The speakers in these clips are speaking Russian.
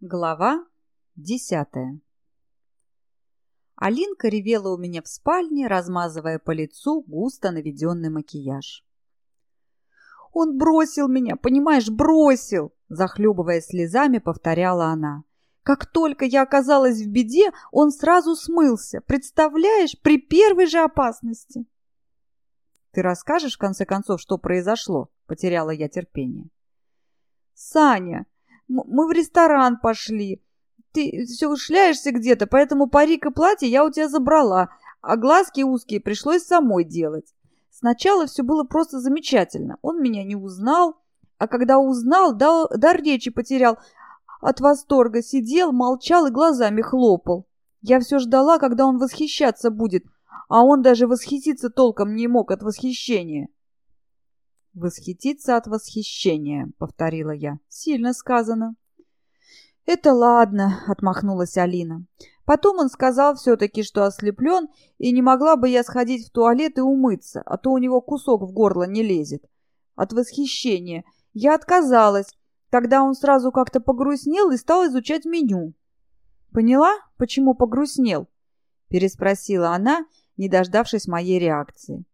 Глава десятая Алинка ревела у меня в спальне, размазывая по лицу густо наведенный макияж. «Он бросил меня, понимаешь, бросил!» Захлебывая слезами, повторяла она. «Как только я оказалась в беде, он сразу смылся. Представляешь, при первой же опасности!» «Ты расскажешь, в конце концов, что произошло?» Потеряла я терпение. «Саня!» Мы в ресторан пошли. Ты все шляешься где-то, поэтому парик и платье я у тебя забрала, а глазки узкие пришлось самой делать. Сначала все было просто замечательно. Он меня не узнал, а когда узнал, дал, дар речи потерял. От восторга сидел, молчал и глазами хлопал. Я все ждала, когда он восхищаться будет, а он даже восхититься толком не мог от восхищения. «Восхититься от восхищения», — повторила я. «Сильно сказано». «Это ладно», — отмахнулась Алина. Потом он сказал все-таки, что ослеплен, и не могла бы я сходить в туалет и умыться, а то у него кусок в горло не лезет. От восхищения. Я отказалась. Тогда он сразу как-то погрустнел и стал изучать меню. «Поняла, почему погрустнел?» — переспросила она, не дождавшись моей реакции.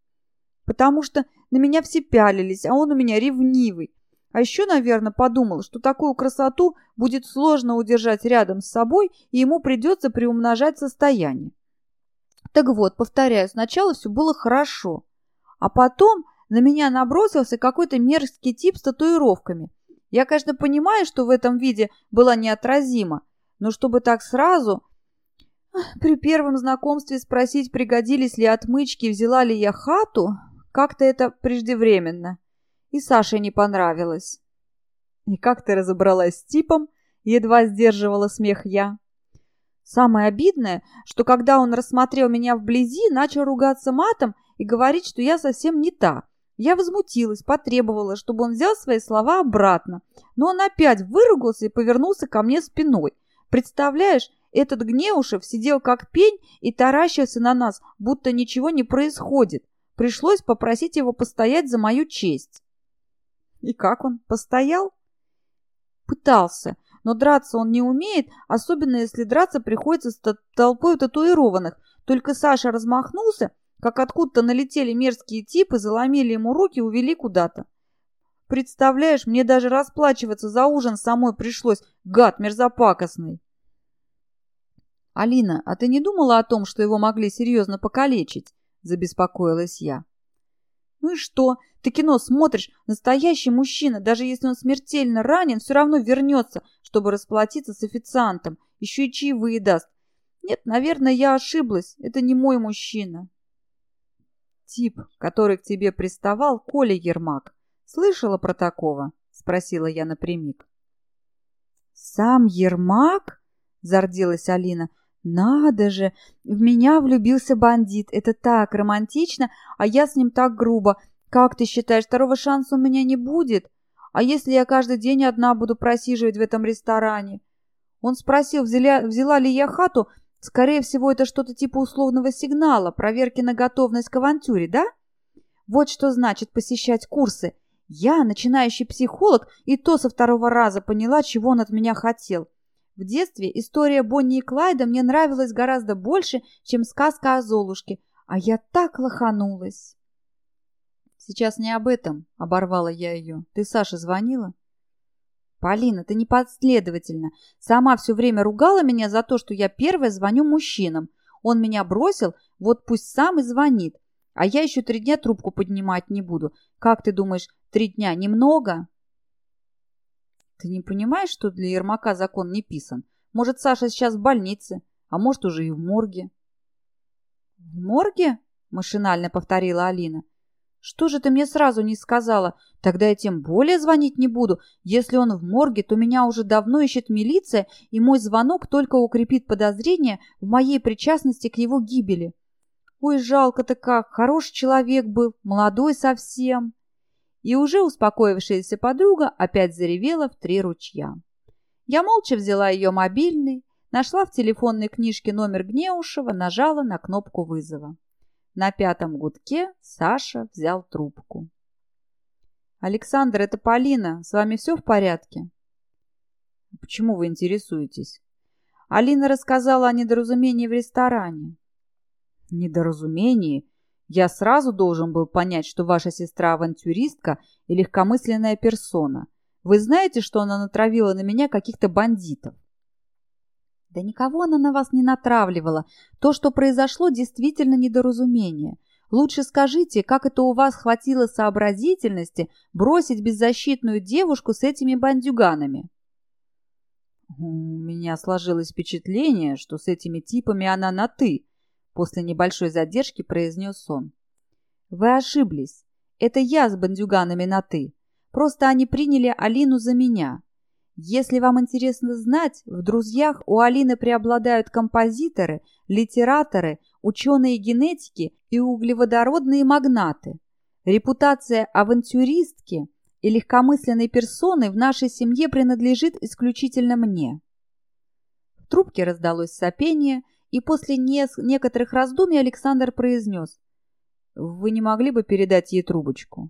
«Потому что на меня все пялились, а он у меня ревнивый. А еще, наверное, подумал, что такую красоту будет сложно удержать рядом с собой, и ему придется приумножать состояние. Так вот, повторяю, сначала все было хорошо, а потом на меня набросился какой-то мерзкий тип с татуировками. Я, конечно, понимаю, что в этом виде была неотразима, но чтобы так сразу... При первом знакомстве спросить, пригодились ли отмычки, взяла ли я хату, как-то это преждевременно. И Саше не понравилось. И как ты разобралась с типом? Едва сдерживала смех я. Самое обидное, что когда он рассмотрел меня вблизи, начал ругаться матом и говорить, что я совсем не та. Я возмутилась, потребовала, чтобы он взял свои слова обратно. Но он опять выругался и повернулся ко мне спиной. Представляешь, этот Гнеушев сидел как пень и таращился на нас, будто ничего не происходит. Пришлось попросить его постоять за мою честь. И как он? Постоял? Пытался, но драться он не умеет, особенно если драться приходится с толпой татуированных. Только Саша размахнулся, как откуда-то налетели мерзкие типы, заломили ему руки и увели куда-то. Представляешь, мне даже расплачиваться за ужин самой пришлось, гад мерзопакостный. Алина, а ты не думала о том, что его могли серьезно покалечить? Забеспокоилась я. Ну и что? Ты кино смотришь, настоящий мужчина, даже если он смертельно ранен, все равно вернется, чтобы расплатиться с официантом, еще и чаевые даст. Нет, наверное, я ошиблась, это не мой мужчина. Тип, который к тебе приставал, Коля Ермак. Слышала про такого? Спросила я напрямик. Сам Ермак? Зарделась Алина. «Надо же! В меня влюбился бандит. Это так романтично, а я с ним так грубо. Как ты считаешь, второго шанса у меня не будет? А если я каждый день одна буду просиживать в этом ресторане?» Он спросил, взяла, взяла ли я хату. Скорее всего, это что-то типа условного сигнала, проверки на готовность к авантюре, да? Вот что значит посещать курсы. Я, начинающий психолог, и то со второго раза поняла, чего он от меня хотел. В детстве история Бонни и Клайда мне нравилась гораздо больше, чем сказка о Золушке, а я так лоханулась. «Сейчас не об этом», — оборвала я ее. «Ты Саше звонила?» «Полина, ты непоследовательна. Сама все время ругала меня за то, что я первая звоню мужчинам. Он меня бросил, вот пусть сам и звонит. А я еще три дня трубку поднимать не буду. Как ты думаешь, три дня немного?» Ты не понимаешь, что для Ермака закон не писан? Может, Саша сейчас в больнице, а может, уже и в морге. В морге? Машинально повторила Алина. Что же ты мне сразу не сказала? Тогда я тем более звонить не буду. Если он в морге, то меня уже давно ищет милиция, и мой звонок только укрепит подозрение в моей причастности к его гибели. Ой, жалко-то как, хороший человек был, молодой совсем и уже успокоившаяся подруга опять заревела в три ручья. Я молча взяла ее мобильный, нашла в телефонной книжке номер Гнеушева, нажала на кнопку вызова. На пятом гудке Саша взял трубку. «Александр, это Полина. С вами все в порядке?» Почему вы интересуетесь? Алина рассказала о недоразумении в ресторане. Недоразумении? Я сразу должен был понять, что ваша сестра авантюристка и легкомысленная персона. Вы знаете, что она натравила на меня каких-то бандитов? Да никого она на вас не натравливала. То, что произошло, действительно недоразумение. Лучше скажите, как это у вас хватило сообразительности бросить беззащитную девушку с этими бандюганами? У меня сложилось впечатление, что с этими типами она на «ты», после небольшой задержки произнес он. Вы ошиблись. Это я с бандюганами на «ты». Просто они приняли Алину за меня. Если вам интересно знать, в друзьях у Алины преобладают композиторы, литераторы, ученые генетики и углеводородные магнаты. Репутация авантюристки и легкомысленной персоны в нашей семье принадлежит исключительно мне. В трубке раздалось сопение, и после не некоторых раздумий Александр произнес. «Вы не могли бы передать ей трубочку?»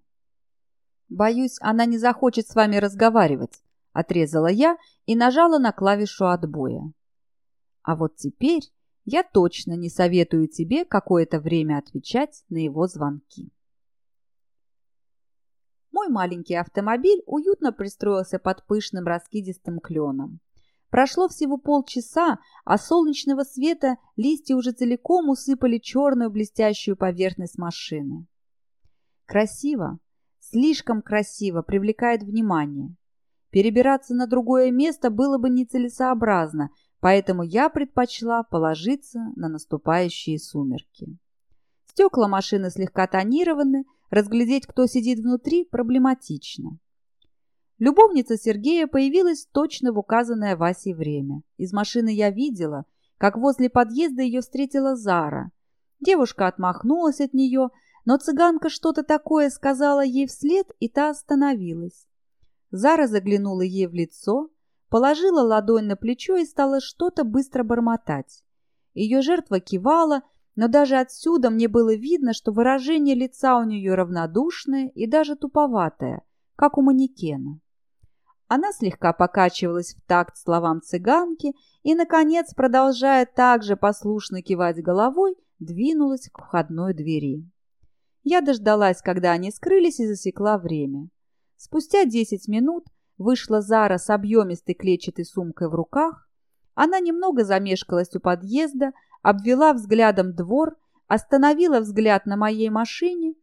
«Боюсь, она не захочет с вами разговаривать», — отрезала я и нажала на клавишу отбоя. «А вот теперь я точно не советую тебе какое-то время отвечать на его звонки». Мой маленький автомобиль уютно пристроился под пышным раскидистым кленом. Прошло всего полчаса, а солнечного света листья уже целиком усыпали черную блестящую поверхность машины. Красиво, слишком красиво, привлекает внимание. Перебираться на другое место было бы нецелесообразно, поэтому я предпочла положиться на наступающие сумерки. Стекла машины слегка тонированы, разглядеть, кто сидит внутри, проблематично. Любовница Сергея появилась точно в указанное Васей время. Из машины я видела, как возле подъезда ее встретила Зара. Девушка отмахнулась от нее, но цыганка что-то такое сказала ей вслед, и та остановилась. Зара заглянула ей в лицо, положила ладонь на плечо и стала что-то быстро бормотать. Ее жертва кивала, но даже отсюда мне было видно, что выражение лица у нее равнодушное и даже туповатое, как у манекена. Она слегка покачивалась в такт словам цыганки и, наконец, продолжая также послушно кивать головой, двинулась к входной двери. Я дождалась, когда они скрылись, и засекла время. Спустя десять минут вышла Зара с объемистой клетчатой сумкой в руках. Она немного замешкалась у подъезда, обвела взглядом двор, остановила взгляд на моей машине,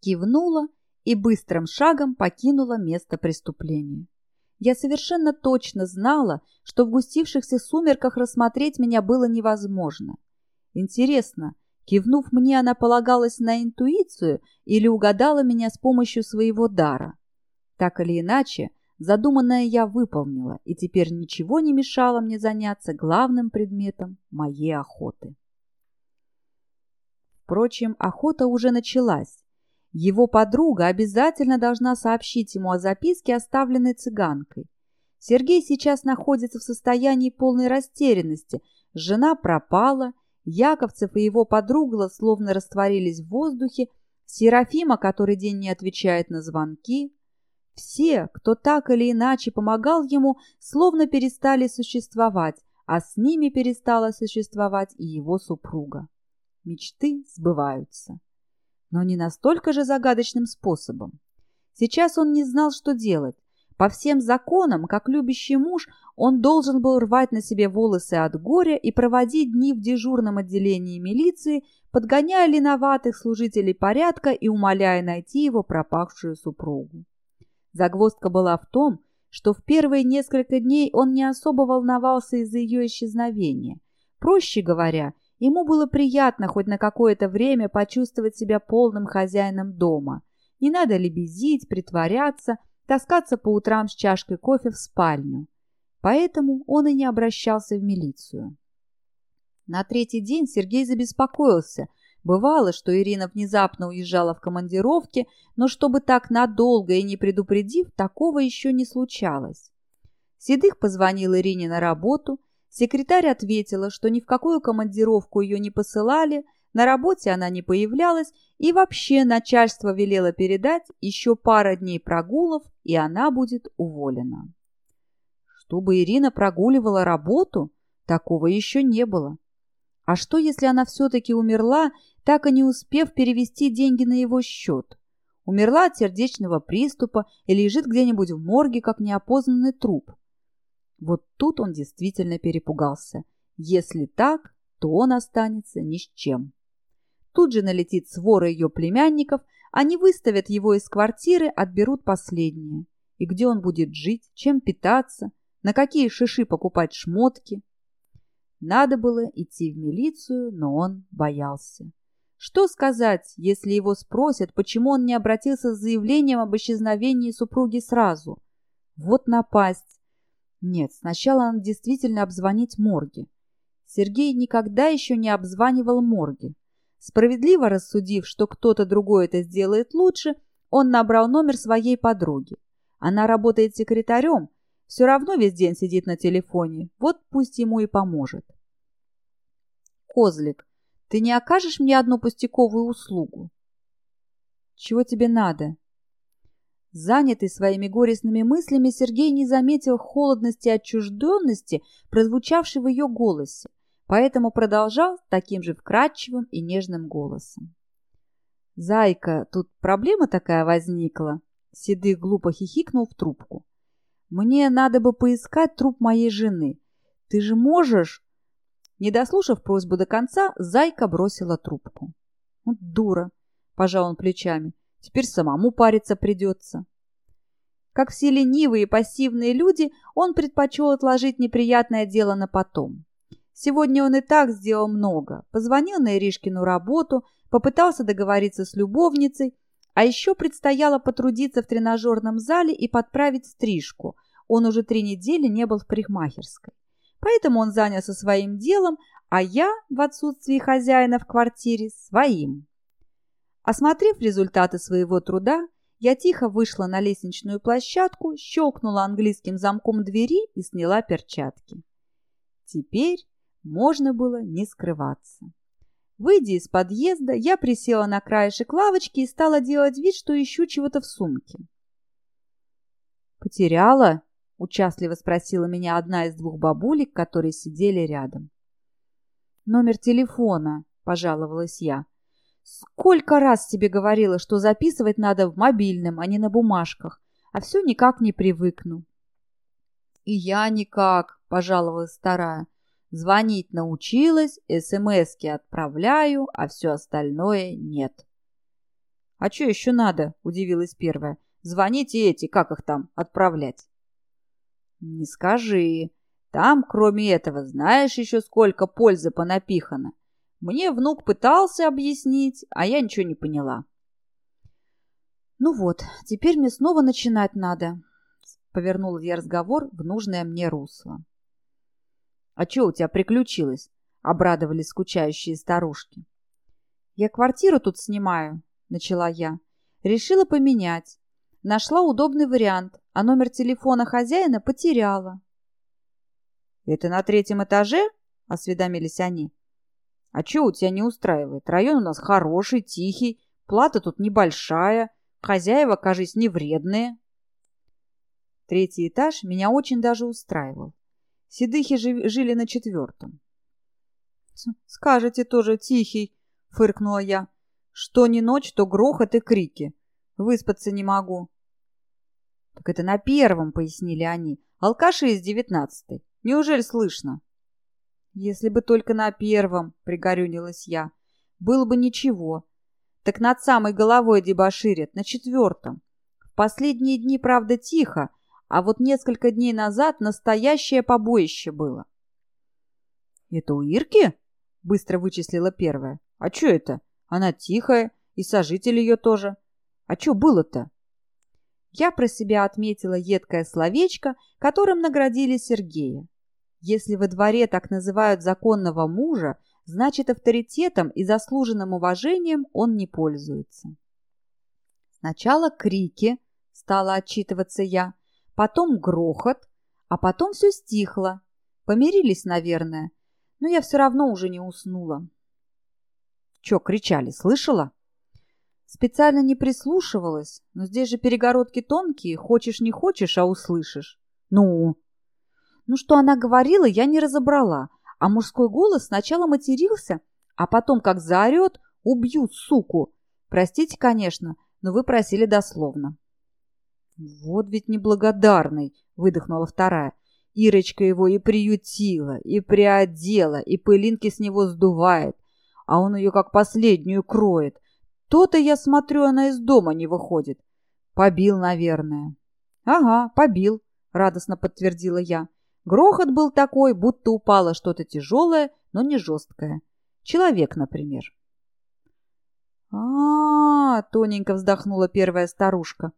кивнула и быстрым шагом покинула место преступления. Я совершенно точно знала, что в густившихся сумерках рассмотреть меня было невозможно. Интересно, Кивнув мне, она полагалась на интуицию или угадала меня с помощью своего дара. Так или иначе, задуманное я выполнила, и теперь ничего не мешало мне заняться главным предметом моей охоты. Впрочем, охота уже началась. Его подруга обязательно должна сообщить ему о записке, оставленной цыганкой. Сергей сейчас находится в состоянии полной растерянности. Жена пропала, Яковцев и его подруга словно растворились в воздухе, Серафима который день не отвечает на звонки. Все, кто так или иначе помогал ему, словно перестали существовать, а с ними перестала существовать и его супруга. Мечты сбываются. Но не настолько же загадочным способом. Сейчас он не знал, что делать. По всем законам, как любящий муж, он должен был рвать на себе волосы от горя и проводить дни в дежурном отделении милиции, подгоняя леноватых служителей порядка и умоляя найти его пропавшую супругу. Загвоздка была в том, что в первые несколько дней он не особо волновался из-за ее исчезновения. Проще говоря, ему было приятно хоть на какое-то время почувствовать себя полным хозяином дома. Не надо лебезить, притворяться, таскаться по утрам с чашкой кофе в спальню. Поэтому он и не обращался в милицию. На третий день Сергей забеспокоился. Бывало, что Ирина внезапно уезжала в командировке, но чтобы так надолго и не предупредив, такого еще не случалось. Седых позвонил Ирине на работу. Секретарь ответила, что ни в какую командировку ее не посылали, на работе она не появлялась, и вообще начальство велело передать еще пара дней прогулов, и она будет уволена. Чтобы Ирина прогуливала работу, такого еще не было. А что, если она все-таки умерла, так и не успев перевести деньги на его счет? Умерла от сердечного приступа и лежит где-нибудь в морге, как неопознанный труп. Вот тут он действительно перепугался. Если так, то он останется ни с чем. Тут же налетит свора ее племянников, они выставят его из квартиры, отберут последнее. И где он будет жить, чем питаться, на какие шиши покупать шмотки. Надо было идти в милицию, но он боялся. Что сказать, если его спросят, почему он не обратился с заявлением об исчезновении супруги сразу? Вот напасть. Нет, сначала надо действительно обзвонить морги. Сергей никогда еще не обзванивал морги. Справедливо рассудив, что кто-то другой это сделает лучше, он набрал номер своей подруги. Она работает секретарем, все равно весь день сидит на телефоне, вот пусть ему и поможет. Козлик, ты не окажешь мне одну пустяковую услугу? Чего тебе надо? Занятый своими горестными мыслями, Сергей не заметил холодности и отчужденности, прозвучавшей в ее голосе поэтому продолжал таким же вкрадчивым и нежным голосом. «Зайка, тут проблема такая возникла?» Седых глупо хихикнул в трубку. «Мне надо бы поискать труп моей жены. Ты же можешь...» Не дослушав просьбу до конца, Зайка бросила трубку. «Вот дура!» — пожал он плечами. «Теперь самому париться придется». Как все ленивые и пассивные люди, он предпочел отложить неприятное дело на потом. Сегодня он и так сделал много. Позвонил на Иришкину работу, попытался договориться с любовницей, а еще предстояло потрудиться в тренажерном зале и подправить стрижку. Он уже три недели не был в парикмахерской. Поэтому он занялся своим делом, а я, в отсутствии хозяина в квартире, своим. Осмотрев результаты своего труда, я тихо вышла на лестничную площадку, щелкнула английским замком двери и сняла перчатки. Теперь можно было не скрываться. Выйдя из подъезда, я присела на краешек лавочки и стала делать вид, что ищу чего-то в сумке. «Потеряла?» — участливо спросила меня одна из двух бабулек, которые сидели рядом. «Номер телефона», — пожаловалась я. «Сколько раз тебе говорила, что записывать надо в мобильном, а не на бумажках, а все никак не привыкну». «И я никак», — пожаловалась старая. Звонить научилась, СМСки отправляю, а все остальное нет. — А что еще надо? — удивилась первая. — Звоните эти, как их там, отправлять. — Не скажи. Там, кроме этого, знаешь еще сколько пользы понапихано. Мне внук пытался объяснить, а я ничего не поняла. «Ну вот, теперь мне снова начинать надо», — повернула я разговор в нужное мне русло. «А что у тебя приключилось?» — обрадовались скучающие старушки. «Я квартиру тут снимаю», — начала я. «Решила поменять. Нашла удобный вариант, а номер телефона хозяина потеряла». «Это на третьем этаже?» — осведомились они. «А что у тебя не устраивает? Район у нас хороший, тихий, плата тут небольшая, хозяева, кажись, не вредные». Третий этаж меня очень даже устраивал. Седыхи жили на четвертом. «Скажете тоже тихий», — фыркнула я. «Что ни ночь, то грохот и крики. Выспаться не могу». «Так это на первом», — пояснили они. «Алкаши из девятнадцатой. Неужели слышно?» «Если бы только на первом», — пригорюнилась я. «Было бы ничего. Так над самой головой дебоширят, на четвертом. В последние дни, правда, тихо, а вот несколько дней назад настоящее побоище было. «Это у Ирки?» — быстро вычислила первая. «А что это? Она тихая, и сожитель ее тоже. А что было-то?» Я про себя отметила едкое словечко, которым наградили Сергея. Если во дворе так называют законного мужа, значит авторитетом и заслуженным уважением он не пользуется. Сначала крики, стала отчитываться я, потом грохот, а потом все стихло. Помирились, наверное, но я все равно уже не уснула. Че кричали, слышала? Специально не прислушивалась, но здесь же перегородки тонкие, хочешь не хочешь, а услышишь. Ну? Ну, что она говорила, я не разобрала, а мужской голос сначала матерился, а потом, как заорет, убью, суку. Простите, конечно, но вы просили дословно. Вот ведь неблагодарный, выдохнула вторая. Ирочка его и приютила, и приодела, и пылинки с него сдувает, а он ее как последнюю кроет. То-то, я смотрю, она из дома не выходит. Побил, наверное. Ага, побил, радостно подтвердила я. Грохот был такой, будто упало что-то тяжелое, но не жесткое. Человек, например. а, -а, -а тоненько вздохнула первая старушка.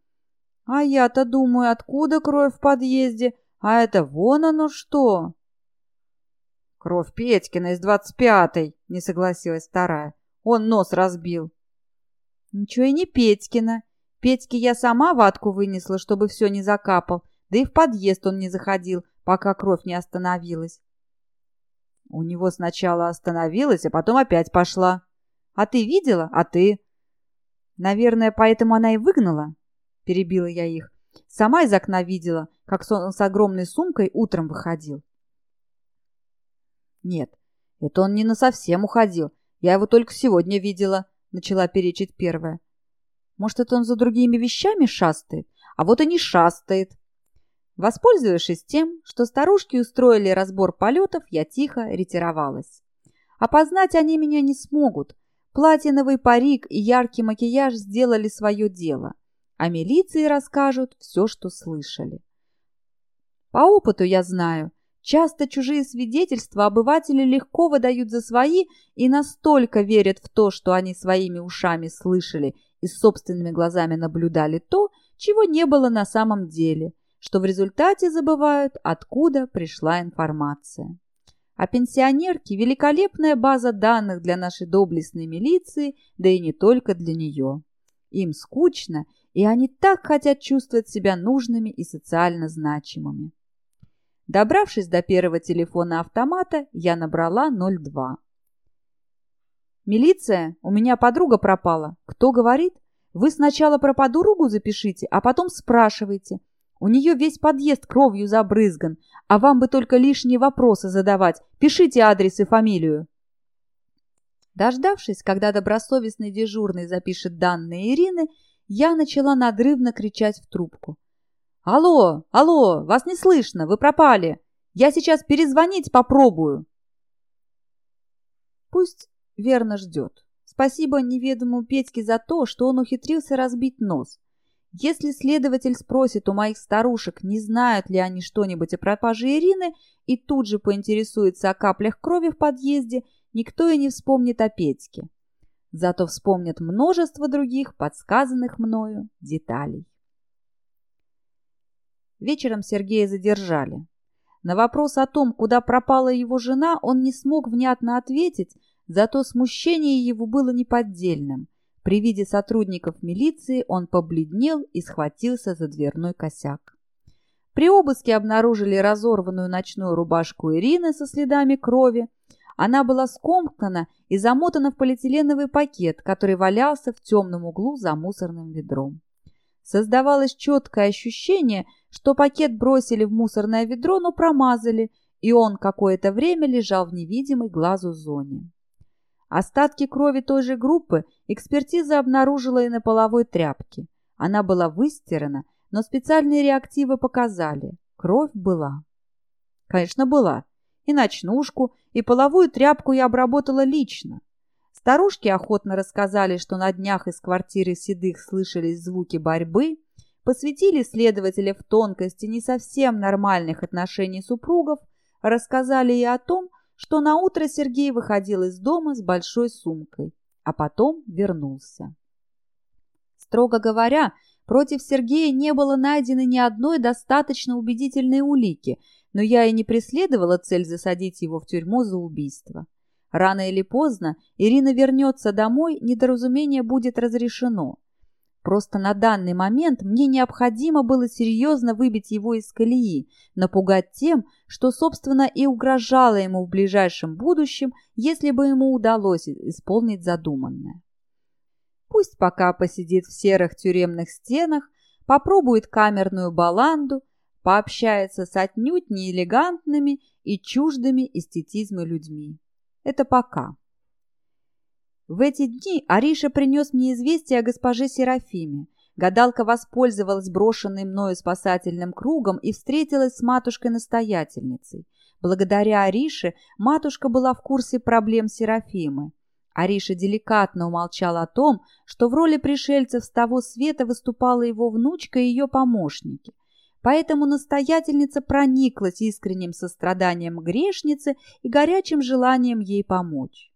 «А я-то думаю, откуда кровь в подъезде? А это вон оно что!» «Кровь Петькина из двадцать пятой», — не согласилась вторая. «Он нос разбил». «Ничего и не Петькина. Петьке я сама ватку вынесла, чтобы все не закапал, да и в подъезд он не заходил, пока кровь не остановилась». «У него сначала остановилась, а потом опять пошла». «А ты видела? А ты?» «Наверное, поэтому она и выгнала?» — перебила я их. «Сама из окна видела, как он с огромной сумкой утром выходил». «Нет, это он не насовсем уходил. Я его только сегодня видела», — начала перечить первая. «Может, это он за другими вещами шастает? А вот и не шастает». Воспользовавшись тем, что старушки устроили разбор полетов, я тихо ретировалась. Опознать они меня не смогут. Платиновый парик и яркий макияж сделали свое дело, а милиции расскажут все, что слышали. По опыту я знаю, Часто чужие свидетельства обыватели легко выдают за свои и настолько верят в то, что они своими ушами слышали и собственными глазами наблюдали то, чего не было на самом деле, что в результате забывают, откуда пришла информация. А пенсионерки – великолепная база данных для нашей доблестной милиции, да и не только для нее. Им скучно, и они так хотят чувствовать себя нужными и социально значимыми. Добравшись до первого телефона автомата, я набрала 02. «Милиция, у меня подруга пропала. Кто говорит? Вы сначала про подругу запишите, а потом спрашивайте. У нее весь подъезд кровью забрызган, а вам бы только лишние вопросы задавать. Пишите адрес и фамилию». Дождавшись, когда добросовестный дежурный запишет данные Ирины, я начала надрывно кричать в трубку. «Алло, алло, вас не слышно, вы пропали. Я сейчас перезвонить попробую». Пусть верно ждет. Спасибо неведомому Петьке за то, что он ухитрился разбить нос. Если следователь спросит у моих старушек, не знают ли они что-нибудь о пропаже Ирины, и тут же поинтересуется о каплях крови в подъезде, никто и не вспомнит о Петьке. Зато вспомнят множество других подсказанных мною деталей. Вечером Сергея задержали. На вопрос о том, куда пропала его жена, он не смог внятно ответить, зато смущение его было неподдельным. При виде сотрудников милиции он побледнел и схватился за дверной косяк. При обыске обнаружили разорванную ночную рубашку Ирины со следами крови. Она была скомкана и замотана в полиэтиленовый пакет, который валялся в темном углу за мусорным ведром. Создавалось четкое ощущение, что пакет бросили в мусорное ведро, но промазали, и он какое-то время лежал в невидимой глазу зоне. Остатки крови той же группы экспертиза обнаружила и на половой тряпке. Она была выстирана, но специальные реактивы показали – кровь была. Конечно, была. И ночнушку, и половую тряпку я обработала лично. Старушки охотно рассказали, что на днях из квартиры седых слышались звуки борьбы, посвятили следователя в тонкости не совсем нормальных отношений супругов, рассказали и о том, что на утро Сергей выходил из дома с большой сумкой, а потом вернулся. Строго говоря, против Сергея не было найдено ни одной достаточно убедительной улики, но я и не преследовала цель засадить его в тюрьму за убийство. Рано или поздно Ирина вернется домой, недоразумение будет разрешено. Просто на данный момент мне необходимо было серьезно выбить его из колеи, напугать тем, что, собственно, и угрожало ему в ближайшем будущем, если бы ему удалось исполнить задуманное. Пусть пока посидит в серых тюремных стенах, попробует камерную баланду, пообщается с отнюдь неэлегантными и чуждыми эстетизма людьми. Это пока. В эти дни Ариша принес мне известие о госпоже Серафиме. Гадалка воспользовалась брошенным мною спасательным кругом и встретилась с матушкой-настоятельницей. Благодаря Арише матушка была в курсе проблем Серафимы. Ариша деликатно умолчала о том, что в роли пришельцев с того света выступала его внучка и ее помощники. Поэтому настоятельница прониклась искренним состраданием грешницы и горячим желанием ей помочь.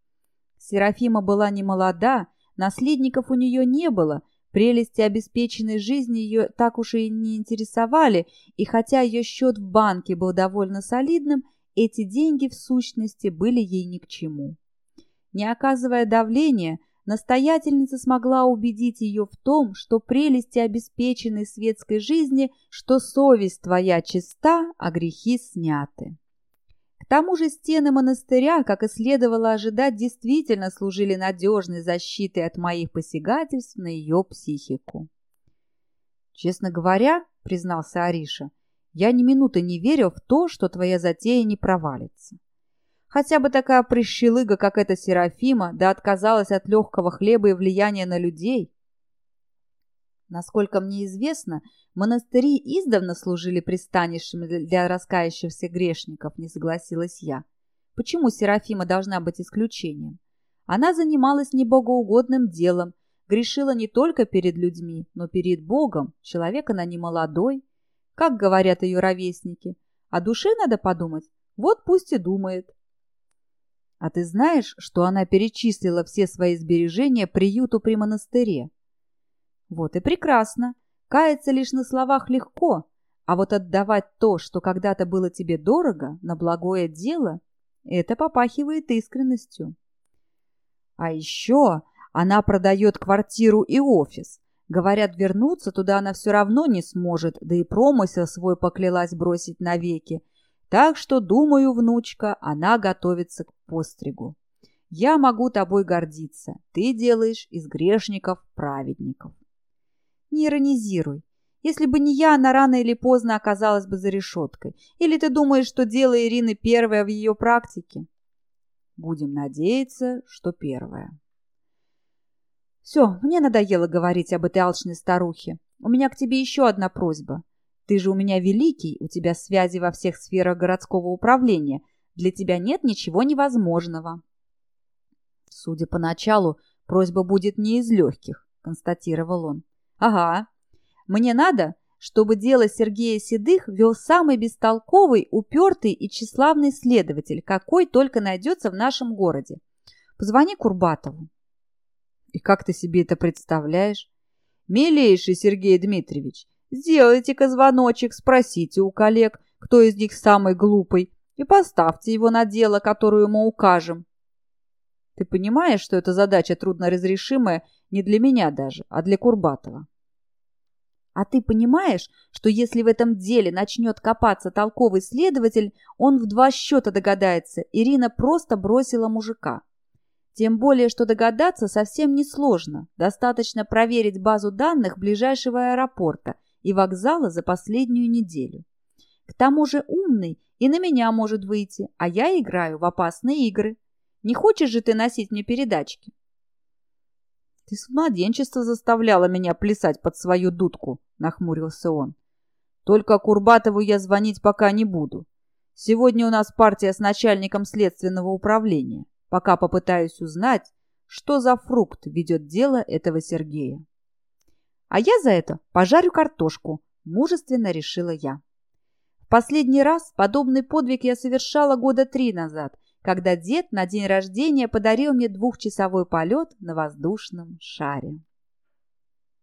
Серафима была не молода, наследников у нее не было, прелести обеспеченной жизни ее так уж и не интересовали, и хотя ее счет в банке был довольно солидным, эти деньги в сущности были ей ни к чему. Не оказывая давления, настоятельница смогла убедить ее в том, что прелести обеспеченной светской жизни, что совесть твоя чиста, а грехи сняты. К тому же стены монастыря, как и следовало ожидать, действительно служили надежной защитой от моих посягательств на ее психику. «Честно говоря, — признался Ариша, — я ни минуты не верил в то, что твоя затея не провалится. Хотя бы такая прыщелыга, как эта Серафима, да отказалась от легкого хлеба и влияния на людей. Насколько мне известно, монастыри издавна служили пристанищами для раскаявшихся грешников, не согласилась я. Почему Серафима должна быть исключением? Она занималась небогоугодным делом, грешила не только перед людьми, но перед Богом. Человек она не молодой. Как говорят ее ровесники, о душе надо подумать, вот пусть и думает. А ты знаешь, что она перечислила все свои сбережения приюту при монастыре? Вот и прекрасно. Каяться лишь на словах легко, а вот отдавать то, что когда-то было тебе дорого, на благое дело, это попахивает искренностью. А еще она продает квартиру и офис. Говорят, вернуться туда она все равно не сможет, да и промысел свой поклялась бросить навеки. Так что, думаю, внучка, она готовится к постригу. Я могу тобой гордиться. Ты делаешь из грешников праведников. Не иронизируй. Если бы не я, она рано или поздно оказалась бы за решеткой. Или ты думаешь, что дело Ирины первое в ее практике? Будем надеяться, что первое. Все, мне надоело говорить об этой алчной старухе. У меня к тебе еще одна просьба. Ты же у меня великий, у тебя связи во всех сферах городского управления. Для тебя нет ничего невозможного. Судя по началу, просьба будет не из легких, констатировал он. Ага. Мне надо, чтобы дело Сергея Седых вел самый бестолковый, упертый и тщеславный следователь, какой только найдется в нашем городе. Позвони Курбатову. И как ты себе это представляешь? Милейший Сергей Дмитриевич, Сделайте-ка звоночек, спросите у коллег, кто из них самый глупый, и поставьте его на дело, которое мы укажем. Ты понимаешь, что эта задача трудноразрешимая не для меня даже, а для Курбатова? А ты понимаешь, что если в этом деле начнет копаться толковый следователь, он в два счета догадается, Ирина просто бросила мужика. Тем более, что догадаться совсем несложно. Достаточно проверить базу данных ближайшего аэропорта и вокзала за последнюю неделю. К тому же умный и на меня может выйти, а я играю в опасные игры. Не хочешь же ты носить мне передачки? Ты с младенчества заставляла меня плясать под свою дудку, нахмурился он. Только Курбатову я звонить пока не буду. Сегодня у нас партия с начальником следственного управления. Пока попытаюсь узнать, что за фрукт ведет дело этого Сергея. А я за это пожарю картошку, мужественно решила я. В последний раз подобный подвиг я совершала года три назад, когда дед на день рождения подарил мне двухчасовой полет на воздушном шаре.